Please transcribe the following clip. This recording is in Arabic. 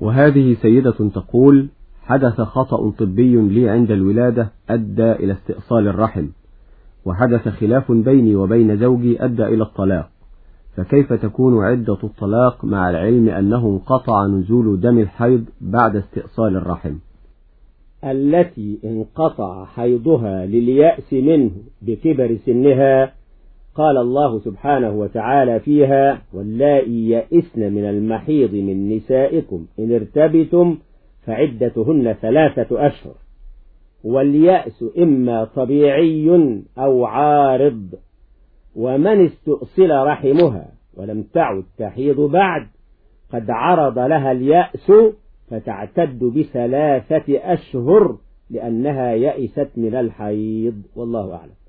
وهذه سيدة تقول حدث خطأ طبي لي عند الولادة أدى إلى استئصال الرحم وحدث خلاف بيني وبين زوجي أدى إلى الطلاق فكيف تكون عدة الطلاق مع العلم أنه انقطع نزول دم الحيض بعد استئصال الرحم؟ التي انقطع حيضها لليأس منه بكبر سنها قال الله سبحانه وتعالى فيها واللائي يئسن من المحيض من نسائكم إن ارتبتم فعدتهن ثلاثة أشهر. واليأس إما طبيعي أو عارض ومن استؤصل رحمها ولم تعد تحيض بعد قد عرض لها اليأس فتعتد بثلاثة أشهر لأنها يئست من الحيض. والله أعلم.